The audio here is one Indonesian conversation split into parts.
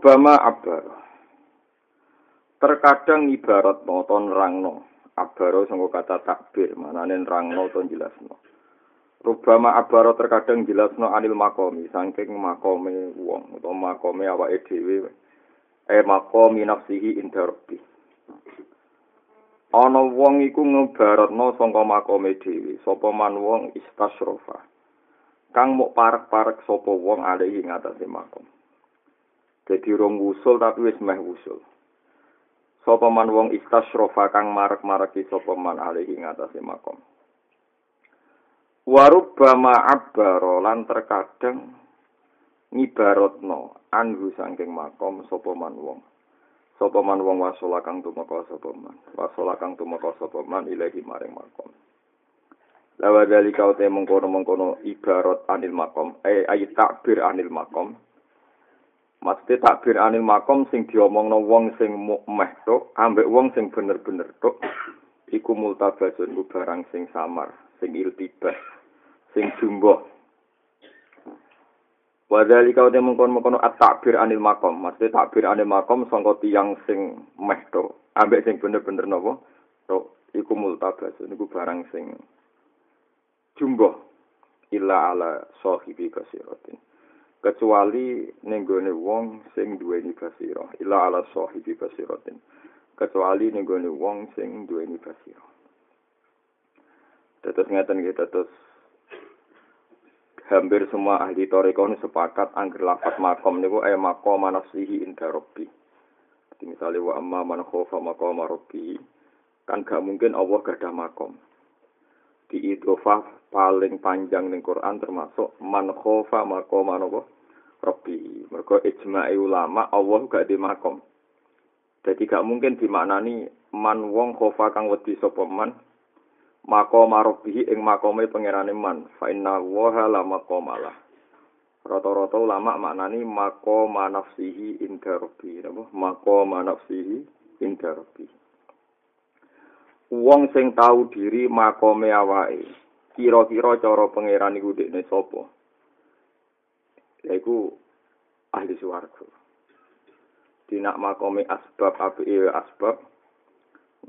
Rubama abar. Terkadang ibarat no ton rangno. Abaro sanggo kata takbir, manane rangno ton jelasno. Rubama abaro terkadang jelasno anil makomi, saking makome wong utawa makome awake dhewe. Eh makomi nafsihi rabbi. Ana wong iku ngebaratno sangka makome dhewe, sapa man wong istasrofa. Kang mok parek-parek sapa wong alihi ngatasé makom. Dadi rong wusul tapi wis meh wusul. Sapa man wong istasrofa kang marek-mareki sapa man alihi ngatasé makom. Warubbama abbaro lan terkadang ngibaratno anhu saking makom sapa man wong. Sapa man wong wasola kang tumeka sapa man. Wasola kang tumeka sapa man ilahi maring makom. Lawa dari kau te mengkono mengkono ibarat anil makom, eh ayat takbir anil makom. Maksudnya takbir anil makom sing diomongno wong sing meh tok, ambek wong sing bener-bener tok. Iku multabasun ku barang sing samar, sing iltibas, sing jumbo. Wadali kau temu mengkono mengkono at takbir anil makom, maksudnya takbir anil makom sangka tiang sing meh tok, ambek sing bener-bener nopo tok. Iku multabasun iku barang sing jumbo. Illa ala sahibi basiratin. Kecuali ning gone wong sing duweni basira ila ala sahibi basiratin kecuali ning gone wong sing duweni basira Tetes ngeten nggih tetes hampir semua ahli toriko ini sepakat angger lafat makom niku eh makom manafsihi inda rabbi. Jadi misalnya wa amma man khofa rabbi kan gak mungkin Allah gak ada makom. Di idhofah paling panjang ning Quran termasuk man khofa maqama napa rabbi. Mergo ijma'i ulama Allah gak di makom. Jadi gak mungkin dimaknani man wong khofa kang wedi sapa man maqama rabbihi ing makome pangerane man fa inna waha la maqamalah. Rata-rata ulama maknani maqama nafsihi inda rabbi. Napa? Maqama inda rabbi. Wong sing tahu diri makome awake. Kira-kira cara pangeran iku dekne sapa? Yaiku ahli swarga. Di nak makome asbab api asbab.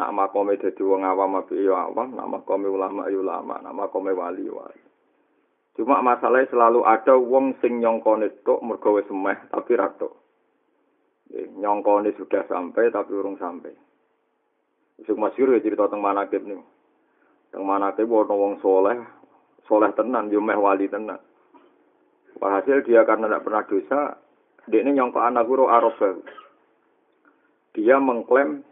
Nak makome dadi wong awam api awam. Nak makome ulama ya ulama. Nak makome wali wali. Cuma masalahnya selalu ada wong sing nyongkone tok mergo wis semeh tapi ra tok. Nyongkone sudah sampai tapi urung sampai Sing masyhur ya cerita teng manakib niku. Teng manakib ana wong soleh, soleh tenan yo meh wali tenan. Walhasil dia karena tidak pernah dosa, dia ini nyongkok anak guru Arab Dia mengklaim,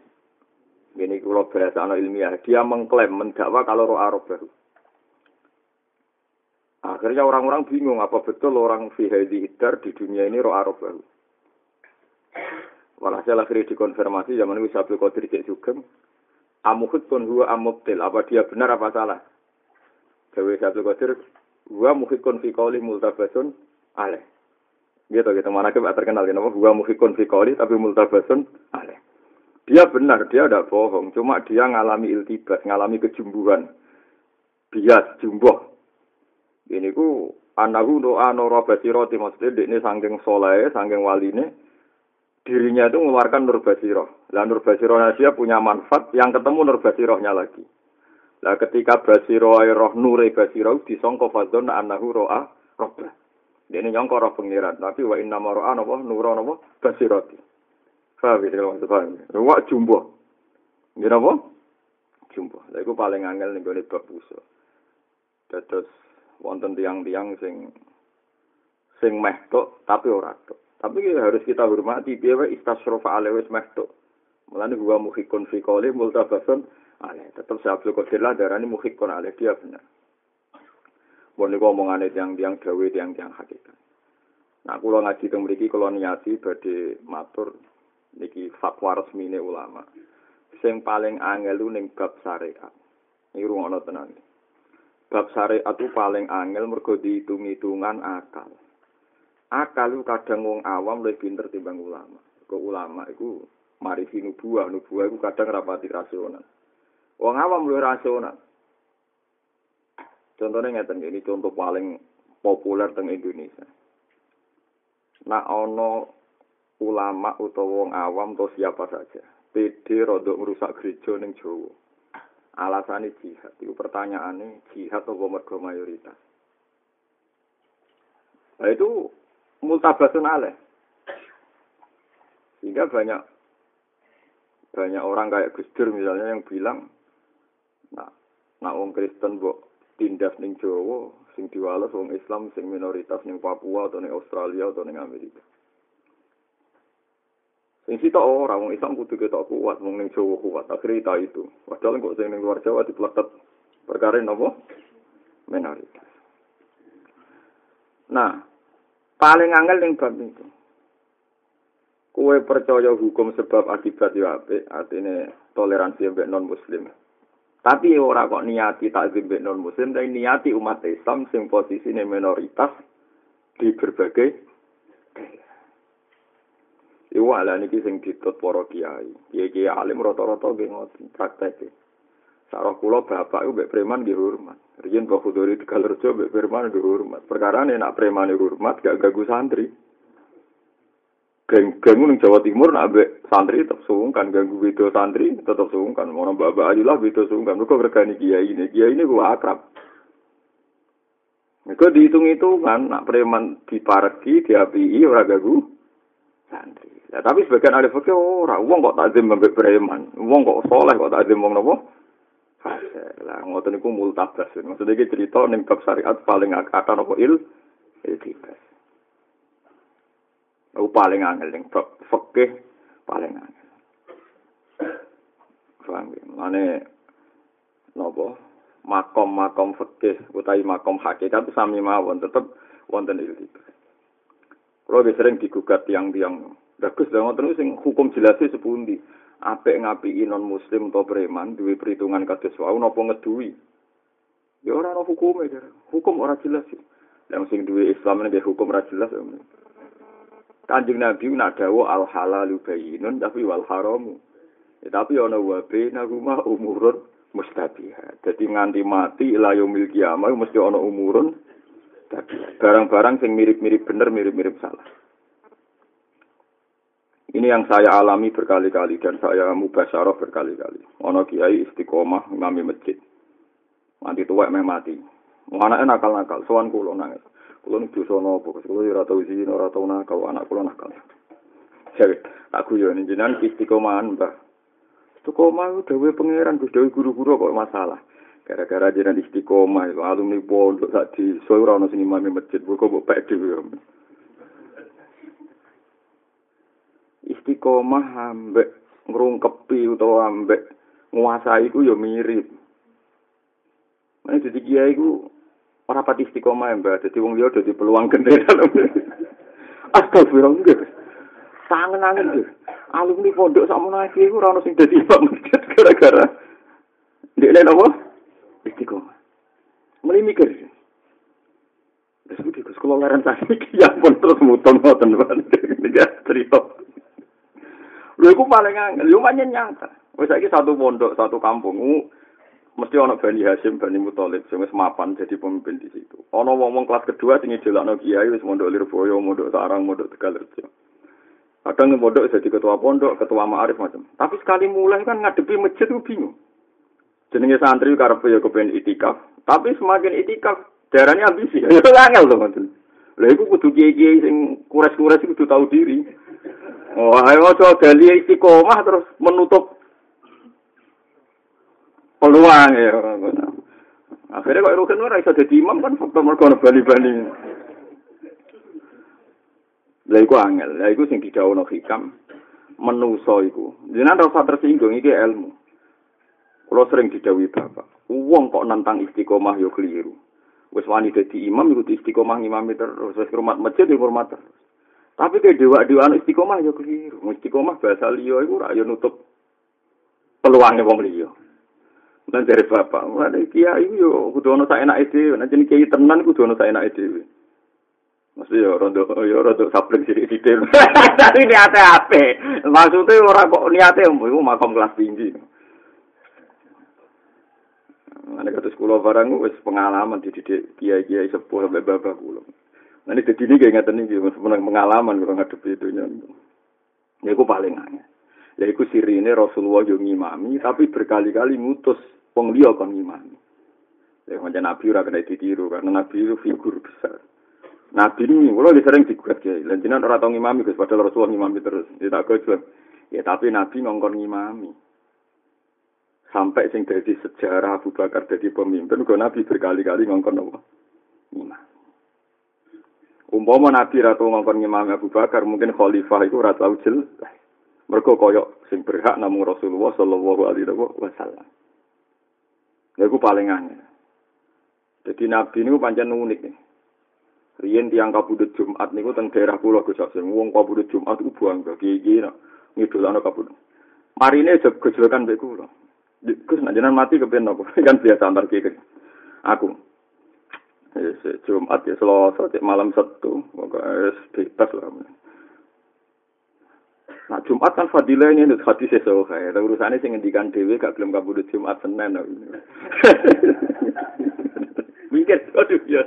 ini kalau bahasa anak ilmiah, dia mengklaim, mendakwa kalau roh Arab baru. Akhirnya orang-orang bingung, apa betul orang Fihadi Hidar di dunia ini roh Arab baru. Walhasil akhirnya dikonfirmasi, zaman itu Sabtu Qadir Cik Sugeng, Amuhud pun huwa amuktil. Apa dia benar apa salah? Jawa Sabtu Qadir, huwa muhikun fi qawli multabasun aleh. Gitu gitu mana kita terkenal kenapa huwa muhikun fi qawli tapi multabasun aleh. Dia benar, dia tidak bohong. Cuma dia ngalami iltibas, ngalami kejumbuhan. Bias, jumboh. Ini ku anahu doa nora basiroti maksudnya ini sangking soleh, sangking waline, dirinya itu mengeluarkan nur basiroh. Lah nur basiroh dia punya manfaat yang ketemu nur basirohnya lagi. Lah ketika basiroh roh nure basiroh disongko fadzon anahu roa robba. Dia ini nyongko roh pengiran. Tapi wa inna maro'a nopo nuro nopo basiroti. Faham ya? Maksud paham ya? Wa jumbo. Gini apa? Jumbo. Lah itu paling angel nih gue bab usul. Terus wonten tiang-tiang sing sing meh tok tapi ora tok. Tapi harus kita hormati piye wae istasrofa alewis mehto. Mulane gua muhikun fi qali multabasun ale. Tetep Abdul Qadir lah darani muhikun ale dia benar. Bon niku omongane tiang-tiang dawe tiang-tiang hakikat. Nah, kula ngaji teng mriki kula niati badhe matur niki fatwa resmine ulama. Sing paling angel ning bab syariat. Iki rungono tenan. Bab syariat itu paling angel mergo dihitung-hitungan akal. Akal kadang wong awam lebih pinter timbang ulama. Kok ulama iku marifi nubuah, nubuah iku kadang rapati rasional. Wong awam luwih rasional. Contohnya ngeten ini contoh paling populer teng Indonesia. Nak ono ulama utawa wong awam atau siapa saja PD rodok merusak gereja ning Jawa. Alasane jihad. Iku pertanyaane jihad apa mergo mayoritas. Nah itu multabasun aleh. Sehingga banyak banyak orang kayak Gus Dur misalnya yang bilang, nah, nak wong Kristen mbok tindas ning Jawa, sing diwales wong Islam sing minoritas ning Papua atau ning Australia atau ning Amerika. Sing sitok ora wong Islam kudu ketok kuat, wong ning Jawa kuat. Akhirnya itu. Padahal kok sing ning luar Jawa dipletet perkara napa? Minoritas. Nah, paling angel ning bab itu. Kue percaya hukum sebab akibat yo apik, artine toleransi mbek non muslim. Tapi ora kok niati takzim mbek non muslim, tapi niati umat Islam sing posisine minoritas di berbagai Iku ala niki sing ditut para kiai. Kiai alim rata-rata nggih ngoten prakteke. Sarah kula bapak iku mbek preman nggih hormat. Riyen Mbah Khudori Tegalrejo mbek preman nggih hormat. Perkara nek preman hormat gak ganggu santri. Geng geng ning Jawa Timur nak mbek santri tetep sungkan ganggu video santri tetep sungkan. Ono bapak Ali lah video sungkan. Mergo regani kiai ini. Kiai ini gua akrab. Mereka dihitung-hitung kan, nak preman dipareki, diapii, ora ganggu santri. Ya, tapi sebagian ahli fikih ora, wong kok takzim mbek preman, wong kok soleh kok takzim wong napa? Lah ngoten niku multabas. Maksudnya iki cerita ning bab syariat paling akan apa il iltibas. Aku paling angel ning bab fikih paling angel. Ya? Mane napa? Makom-makom fikih utawi makom hakikat sami mawon tetep wonten iltibas. Kalau sering digugat tiang-tiang Bagus lah ngoten sing hukum jelasé sepundi. Apik ngapiki non muslim atau preman duwe perhitungan kados wau napa ngeduwi. Ya ora ana hukume, hukum ora jelas. Yang sing duwe Islam nek hukum ora jelas. Kanjeng Nabi nak dawuh al halalu bayyinun tapi wal haramu. Ya, tapi ana wa baina rumah umurun mustabihat. Jadi nganti mati ila yaumil kiamah mesti ana umurun barang-barang sing mirip-mirip bener mirip-mirip salah. Ini yang saya alami berkali-kali dan saya mubasyarah berkali-kali. Ono kiai istiqomah ngami masjid. Nanti tua memang mati. Anaknya nakal-nakal, soan kulo nangis. Kulo nih dosa nopo, kulo ora tau zina, ora tau nakal, anak kulo nakal. Jadi, aku yo ini jenengan istiqomahan, Mbah. Istiqomah dewe pangeran, Gus dewe guru-guru kok masalah. Gara-gara jenengan istiqomah, alumni pondok sak di soe ora ono sing imam masjid, kok mbok pek. Istiqomah ambek ngrungkepi utawa ambek nguasai ku ya mirip. Nah, jadi kiai ku ora pati istiqomah mbak, jadi wong liya dadi peluang gede dalam. Astagfirullah. Tangan angin tuh. Alumni pondok sama ku ora ono sing dadi imam gara-gara ndek lek apa? Istiqomah. Mulai mikir. Terus budi sekolah ngaran tadi, ya pun terus muton muton banget. Ini cerita. Lho iku paling pancen nyata. Wis satu pondok, satu kampung, mesti ana Bani Hasyim, Bani Muthalib sing wis mapan jadi pemimpin di situ. Ana wong-wong kelas kedua sing idolakno kiai wis mondok Lirboyo, mondok Sarang, mondok Tegalrejo. Kadang pondok jadi ketua pondok, ketua ma'arif macam. Tapi sekali mulai kan ngadepi masjid itu bingung. Jenenge santri karepe ya kepen itikaf, tapi semakin itikaf darahnya ambisi. Ya angel to ngoten. Lha iku kudu kiai-kiai sing kures-kures kudu tahu diri. Oh, ayo aja gali istiqomah terus menutup peluang ya. Akhirnya kok Rukin ora iso dadi imam kan faktor mergo bali-bali. Lah iku angel, lah iku sing didhawuhno hikam menuso iku. Jenengan ora usah tersinggung iki ilmu. Kulo sering didhawuhi Bapak, wong kok nantang istiqomah yo keliru. Wis wani dadi imam iku istiqomah ngimami terus, wis hormat masjid yo hormat terus. Tapi ke dewa dewa istiqomah ya keliru. Istiqomah bahasa liya itu rakyat nutup peluangnya wong liya. Dan dari bapak, ada kiai yo kudu ono sak enake dhewe, nek jenenge kiai tenan kudu ono sak enake dhewe. Mesti yo rondo yo rondo sableng sithik-sithik. Tapi niate ape? Maksudnya orang kok niate iku makom kelas tinggi. Ane kata sekolah barang wis pengalaman dididik kiai-kiai sepuh sampai bapak kula. Nah ini jadi ini kayak ngeten menang pengalaman kalau ngadepi itu Niku paling angel. Lha iku sirine Rasulullah yo ngimami tapi berkali-kali ngutus wong liya kon ngimami. Lha macam Nabi ora kena ditiru karena Nabi itu figur besar. Nabi ini, kalau sering digugat ya, lanjutan orang tahu ngimami, Gus, padahal Rasulullah ngimami terus, ya tak Ya tapi Nabi ngongkon ngimami. Sampai sing dari sejarah Abu Bakar jadi pemimpin, kok Nabi berkali-kali ngongkon apa? Ngimami. Umpama Nabi ratu ngongkon ngimami Abu Bakar, mungkin khalifah itu ratu jelas. Mereka koyok sing berhak namun Rasulullah Shallallahu Alaihi Wasallam. Itu paling aneh. Jadi Nabi ini pancen unik nih. Riyen tiang kabudut Jumat niku teng daerah kula Gus Hasim. Wong kabudut Jumat iku bangga iki ngidolano kabudut. Marine gejolokan mbek kula. Gus nek mati kepen apa? kan biasa antar kiye. Aku. Yes, Jumat ya Selasa, malam Sabtu, pokoknya bebas lah. Nah Jumat kan fadilah ini untuk hati sesuatu kayak. Urusannya sih ngendikan dewi gak belum kabudut Jumat Senin. Mikir, aduh ya.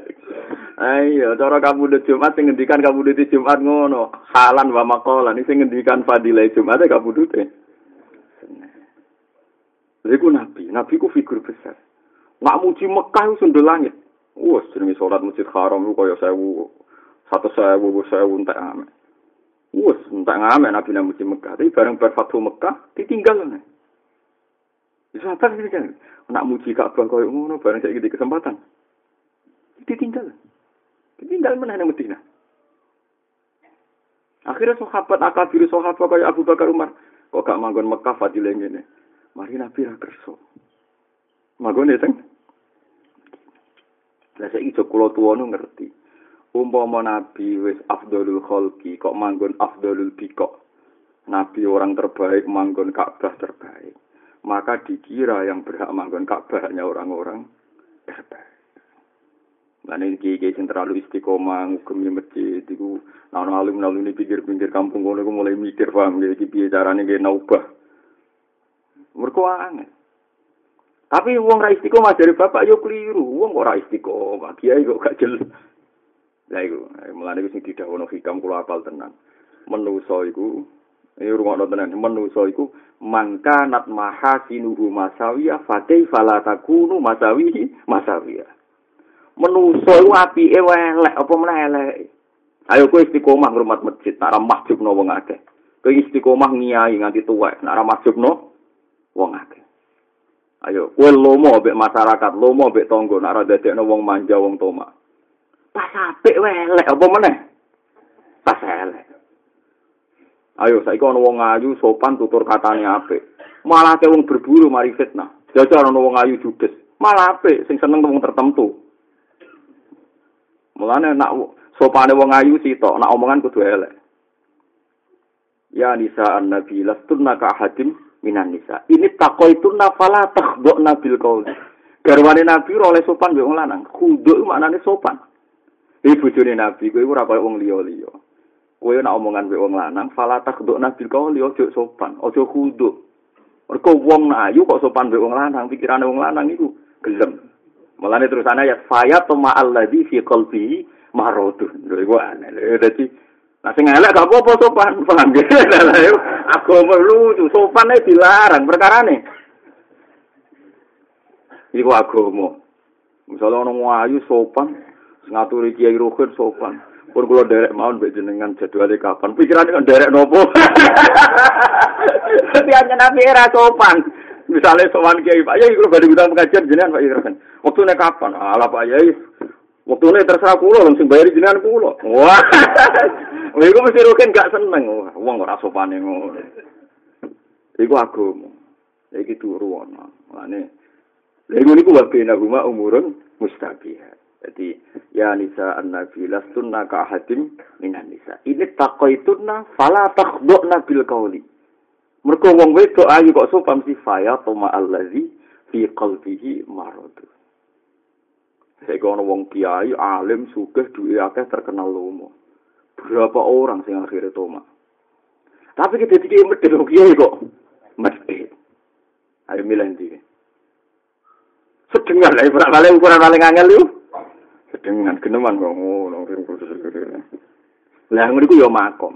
Ayo, cara kabudut Jumat sing ngendikan kabudut Jumat ngono. Halan wa makolan sing ngendikan fadilah Jumat ya kabudut e. Iku nabi, nabi ku figur besar. Nggak muji Mekah itu langit. Wah, jenenge sholat masjid haram itu kaya sewu, satu sewu, sewu entek amet. Wes, entah ngamen Nabi Nabi di Mekah. Tapi bareng berfatu Mekah, ditinggal. Bisa apa sih kan? Nak muji Ka'bah kau ngono bareng saya gitu kesempatan. Ditinggal. Ditinggal mana yang Medina. Akhirnya sahabat akabir sahabat kayak Abu Bakar Umar. Kok gak manggon Mekah fadilah ini. Mari Nabi ra kerso. Manggon ya. Lah saiki kula tuwa ngerti umpama nabi wis afdalul khalqi kok manggon afdalul bikok nabi orang terbaik manggon Ka'bah terbaik maka dikira yang berhak manggon Ka'bah hanya orang-orang terbaik Nah ini kiai sing terlalu istiqomah ngugemi masjid itu nah alim nalu ini pinggir-pinggir kampung kono mulai mikir paham iki piye carane nggih naubah. Mergo aneh. Tapi wong ra istiqomah dari bapak yo keliru, wong ora istiqomah, kiai kok gak jelas. Lah iku, mulane iku sing didhawuhno hikam kula apal tenan. Menusa iku ini rumah tenan, menusa iku mangka nat mahasinuhu masawiyah fakai fala takunu masawihi masawiyah. Menusa iku apike elek apa meneh elek. Ayo kowe istiqomah ngrumat masjid, nak mahjubno wong akeh. Kowe istiqomah ngiyai nganti tuwek, nak mahjubno wong akeh. Ayo, kowe lomo mbek masyarakat, lomo mbek tangga, nak ora dadekno wong manja wong tomak. Pas apik welek apa meneh? Pas elek. Ayo saiki ana wong ayu sopan tutur katane apik. Malah ke wong berburu mari fitnah. Jajal ana wong ayu judes. Malah apik sing seneng wong tertentu. Mulane nak sopane wong ayu sitok, nak omongan kudu elek. Ya nisa an-nabi lastunna ka ahadim minan nisa. Ini takoituna fala takhdhna bil qaul. Garwane nabi oleh sopan mbek wong lanang. Khuduk maknane sopan. Iki bojone Nabi, kowe ora kaya wong liya-liya. Kowe nek omongan wek wong lanang, fala takduk nabi kau liya ojo sopan, ojo kudu. Mergo wong ayu kok sopan wek wong lanang, pikirane wong lanang iku gelem. Mulane terusane ayat faya tuma alladzi fi qalbi marodun. Lho iku aneh. Dadi Nah sing elek gak apa-apa sopan, paham ya? Agama lucu, sopan dilarang perkarane. Iku agama. Misalnya orang ayu sopan, ngaturi kiai rohir sopan. Pun kalau derek mau mbak jenengan jadwalnya kapan? Pikirannya kan derek nopo. Hanya nabi era sopan. Misalnya sopan kiai Pak Yai, kalau balik utang pengajian jenengan Pak Yai. Waktu ini kapan? Alah Pak Yai. Waktu ini terserah kulo, langsung bayar jenengan kulo. Wah, itu mesti rohin gak seneng. Wah, uang ora sopan ngono. Iku agama. Iki turu ana. Mane. Lha iku niku wabena rumah umurun mustabihat. Jadi ya nisa an-nabi lastunna ka ahadim minan nisa. Ini taqaitunna fala takhdhna bil qauli. Mergo wong wedok ayu kok sopan si faya toma allazi fi qalbihi marad. Saya ono wong kiai alim sugih duwe akeh terkenal lomo. Berapa orang sing akhirnya toma. Tapi kita dikira medhit kiai kok medhit. Ayo milih ndi. Sedengar lah, paling ukuran paling angel yuk. dengan geneman kok ngono. Lah ngono iku ya makom.